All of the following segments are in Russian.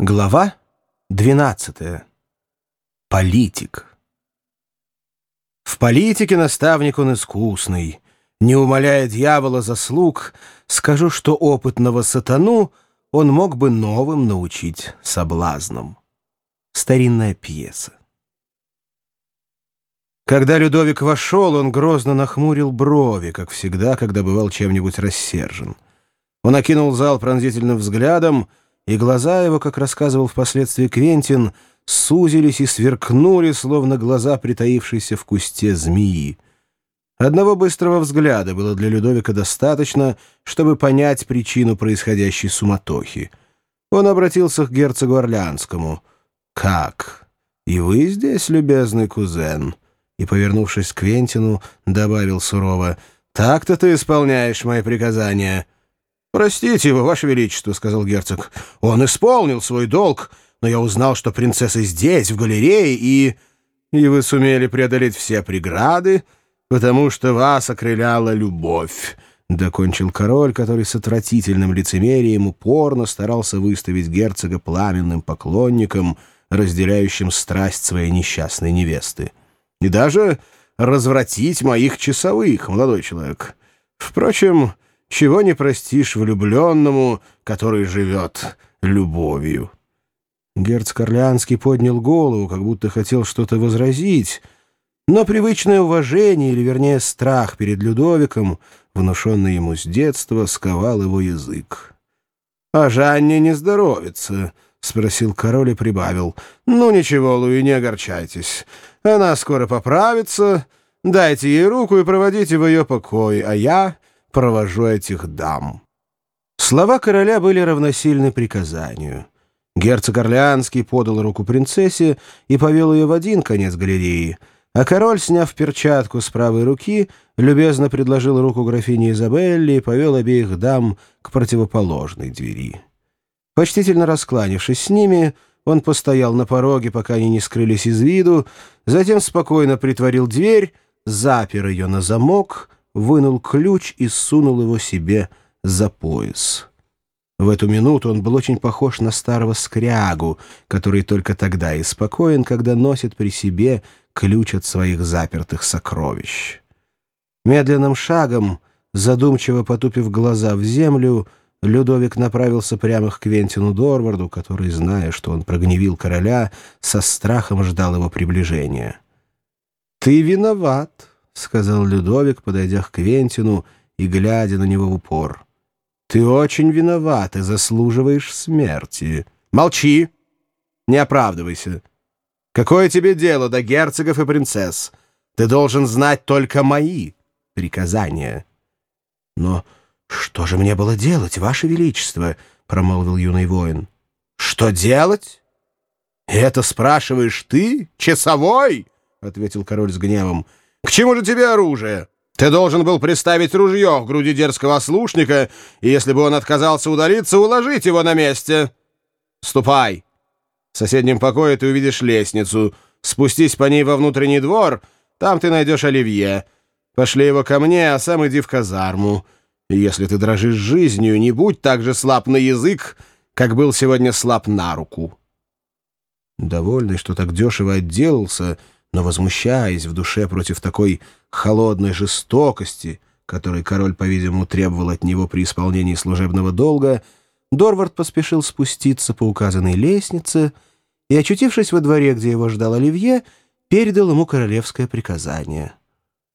Глава 12. Политик. В политике наставник он искусный. Не умоляя дьявола заслуг, скажу, что опытного сатану он мог бы новым научить соблазном. Старинная пьеса. Когда Людовик вошел, он грозно нахмурил брови, как всегда, когда бывал чем-нибудь рассержен. Он окинул зал пронзительным взглядом — и глаза его, как рассказывал впоследствии Квентин, сузились и сверкнули, словно глаза притаившейся в кусте змеи. Одного быстрого взгляда было для Людовика достаточно, чтобы понять причину происходящей суматохи. Он обратился к герцогу Орлеанскому. «Как? И вы здесь, любезный кузен?» И, повернувшись к Квентину, добавил сурово. «Так-то ты исполняешь мои приказания». «Простите его, Ваше Величество», — сказал герцог. «Он исполнил свой долг, но я узнал, что принцесса здесь, в галерее, и... И вы сумели преодолеть все преграды, потому что вас окрыляла любовь». — докончил король, который с отвратительным лицемерием упорно старался выставить герцога пламенным поклонником, разделяющим страсть своей несчастной невесты. «И даже развратить моих часовых, молодой человек. Впрочем, чего не простишь влюбленному, который живет любовью. Герц Орлеанский поднял голову, как будто хотел что-то возразить, но привычное уважение, или вернее страх перед Людовиком, внушенный ему с детства, сковал его язык. «А Жанне не здоровится», — спросил король и прибавил. «Ну ничего, Луи, не огорчайтесь. Она скоро поправится. Дайте ей руку и проводите в ее покой, а я провожу этих дам». Слова короля были равносильны приказанию. Герцог Орлеанский подал руку принцессе и повел ее в один конец галереи, а король, сняв перчатку с правой руки, любезно предложил руку графине Изабелле и повел обеих дам к противоположной двери. Почтительно раскланившись с ними, он постоял на пороге, пока они не скрылись из виду, затем спокойно притворил дверь, запер ее на замок — вынул ключ и сунул его себе за пояс. В эту минуту он был очень похож на старого скрягу, который только тогда и спокоен, когда носит при себе ключ от своих запертых сокровищ. Медленным шагом, задумчиво потупив глаза в землю, Людовик направился прямо к Квентину Дорварду, который, зная, что он прогневил короля, со страхом ждал его приближения. «Ты виноват», — сказал Людовик, подойдя к Квентину и глядя на него в упор. «Ты очень виноват и заслуживаешь смерти. Молчи! Не оправдывайся. Какое тебе дело до герцогов и принцесс? Ты должен знать только мои приказания». «Но что же мне было делать, Ваше Величество?» — промолвил юный воин. «Что делать? Это спрашиваешь ты, часовой?» — ответил король с гневом. К чему же тебе оружие? Ты должен был приставить ружье к груди дерзкого ослушника, и если бы он отказался удалиться, уложить его на месте. Ступай. В соседнем покое ты увидишь лестницу. Спустись по ней во внутренний двор, там ты найдешь Оливье. Пошли его ко мне, а сам иди в казарму. И если ты дрожишь жизнью, не будь так же слаб на язык, как был сегодня слаб на руку. Довольный, что так дешево отделался, — но возмущаясь в душе против такой холодной жестокости, которой король, по-видимому, требовал от него при исполнении служебного долга, Дорвард поспешил спуститься по указанной лестнице и, очутившись во дворе, где его ждал Оливье, передал ему королевское приказание.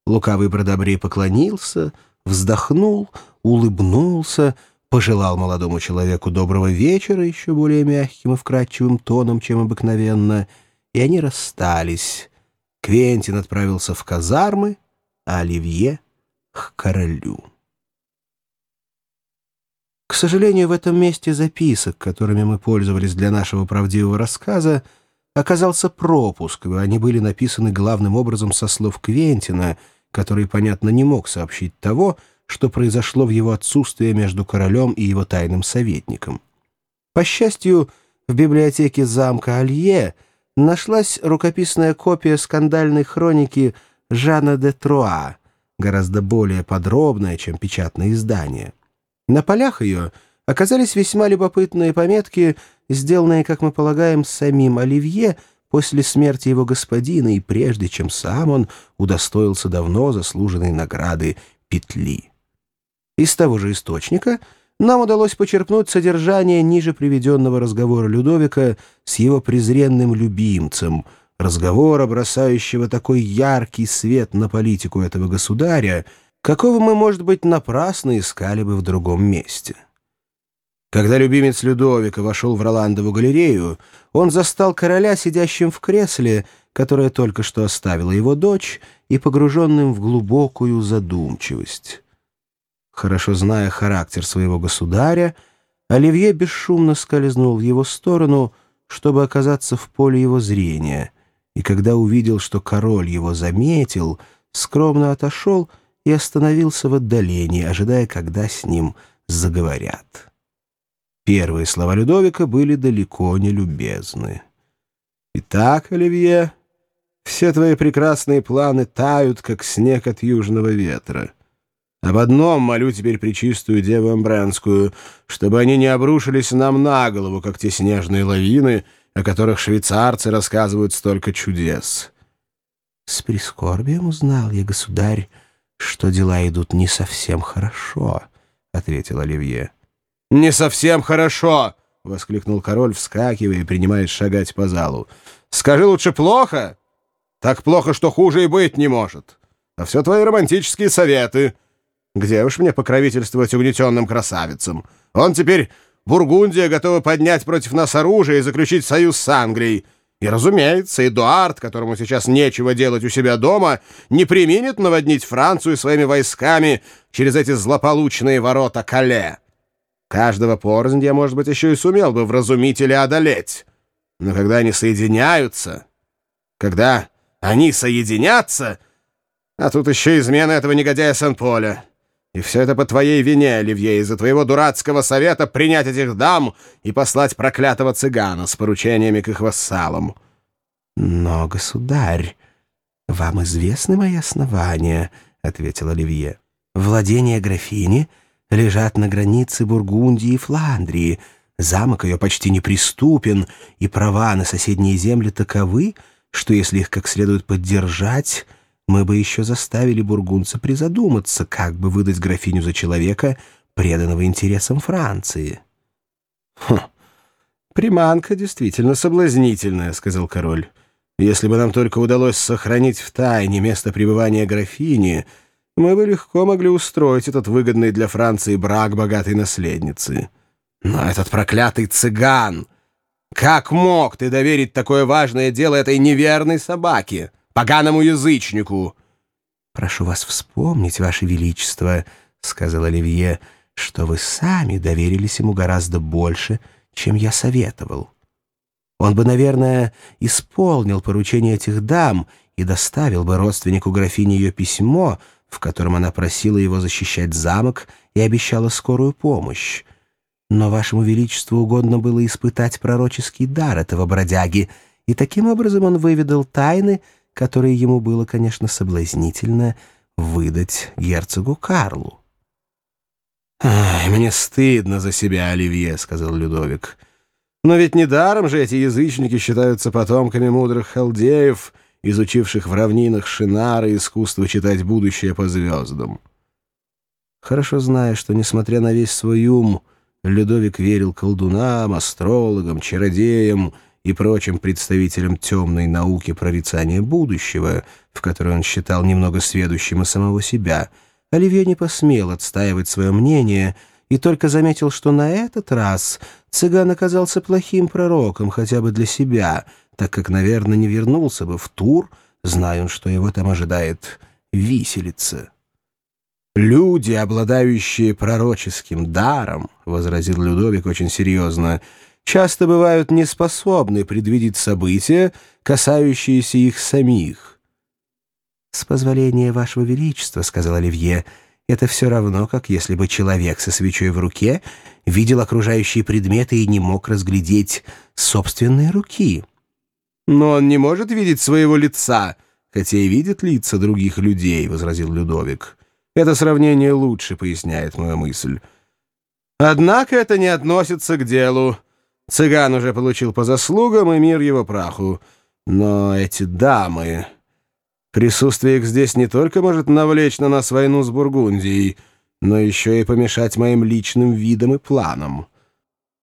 Лукавый Бродобрей поклонился, вздохнул, улыбнулся, пожелал молодому человеку доброго вечера еще более мягким и вкрадчивым тоном, чем обыкновенно, и они расстались, Квентин отправился в казармы, а Оливье — к королю. К сожалению, в этом месте записок, которыми мы пользовались для нашего правдивого рассказа, оказался пропуск, и они были написаны главным образом со слов Квентина, который, понятно, не мог сообщить того, что произошло в его отсутствие между королем и его тайным советником. По счастью, в библиотеке замка Алье — нашлась рукописная копия скандальной хроники Жана де Труа, гораздо более подробная, чем печатное издание. На полях ее оказались весьма любопытные пометки, сделанные, как мы полагаем, самим Оливье после смерти его господина и прежде, чем сам он удостоился давно заслуженной награды петли. Из того же источника нам удалось почерпнуть содержание ниже приведенного разговора Людовика с его презренным любимцем, разговора, бросающего такой яркий свет на политику этого государя, какого мы, может быть, напрасно искали бы в другом месте. Когда любимец Людовика вошел в Роландову галерею, он застал короля сидящим в кресле, которое только что оставила его дочь, и погруженным в глубокую задумчивость. Хорошо зная характер своего государя, Оливье бесшумно скользнул в его сторону, чтобы оказаться в поле его зрения, и когда увидел, что король его заметил, скромно отошел и остановился в отдалении, ожидая, когда с ним заговорят. Первые слова Людовика были далеко не любезны. «Итак, Оливье, все твои прекрасные планы тают, как снег от южного ветра. Об одном молю теперь причистую Деву Амбранскую, чтобы они не обрушились нам на голову, как те снежные лавины, о которых швейцарцы рассказывают столько чудес». «С прискорбием узнал я, государь, что дела идут не совсем хорошо», — ответил Оливье. «Не совсем хорошо!» — воскликнул король, вскакивая и принимаясь шагать по залу. «Скажи лучше плохо? Так плохо, что хуже и быть не может. А все твои романтические советы. Где уж мне покровительствовать угнетенным красавицам? Он теперь Бургундия готова поднять против нас оружие и заключить союз с Англией. И, разумеется, Эдуард, которому сейчас нечего делать у себя дома, не применит наводнить Францию своими войсками через эти злополучные ворота Кале». Каждого порознь я, может быть, еще и сумел бы вразумить или одолеть. Но когда они соединяются, когда они соединятся... А тут еще измена этого негодяя Сен-Поля. И все это по твоей вине, Оливье, из-за твоего дурацкого совета принять этих дам и послать проклятого цыгана с поручениями к их вассалам. «Но, государь, вам известны мои основания», — ответил Оливье. «Владение графини — лежат на границе Бургундии и Фландрии. Замок ее почти неприступен, и права на соседние земли таковы, что если их как следует поддержать, мы бы еще заставили бургундца призадуматься, как бы выдать графиню за человека, преданного интересам Франции. «Хм, приманка действительно соблазнительная», — сказал король. «Если бы нам только удалось сохранить в тайне место пребывания графини, мы бы легко могли устроить этот выгодный для Франции брак богатой наследницы. Но этот проклятый цыган! Как мог ты доверить такое важное дело этой неверной собаке, поганому язычнику?» «Прошу вас вспомнить, Ваше Величество», — сказал Оливье, — «что вы сами доверились ему гораздо больше, чем я советовал. Он бы, наверное, исполнил поручение этих дам и доставил бы родственнику графини ее письмо, в котором она просила его защищать замок и обещала скорую помощь. Но вашему величеству угодно было испытать пророческий дар этого бродяги, и таким образом он выведал тайны, которые ему было, конечно, соблазнительно выдать герцогу Карлу. «Ай, мне стыдно за себя, Оливье», — сказал Людовик. «Но ведь недаром же эти язычники считаются потомками мудрых халдеев, изучивших в равнинах Шинара искусство читать будущее по звездам. Хорошо зная, что, несмотря на весь свой ум, Людовик верил колдунам, астрологам, чародеям и прочим представителям темной науки прорицания будущего, в которой он считал немного сведущим и самого себя, Оливье не посмел отстаивать свое мнение и только заметил, что на этот раз цыган оказался плохим пророком хотя бы для себя — так как, наверное, не вернулся бы в Тур, зная он, что его там ожидает виселица. «Люди, обладающие пророческим даром, — возразил Людовик очень серьезно, — часто бывают неспособны предвидеть события, касающиеся их самих». «С позволения вашего величества, — сказал Оливье, — это все равно, как если бы человек со свечой в руке видел окружающие предметы и не мог разглядеть собственные руки». «Но он не может видеть своего лица, хотя и видит лица других людей», — возразил Людовик. «Это сравнение лучше поясняет мою мысль». Однако это не относится к делу. Цыган уже получил по заслугам, и мир его праху. Но эти дамы... Присутствие их здесь не только может навлечь на нас войну с Бургундией, но еще и помешать моим личным видам и планам.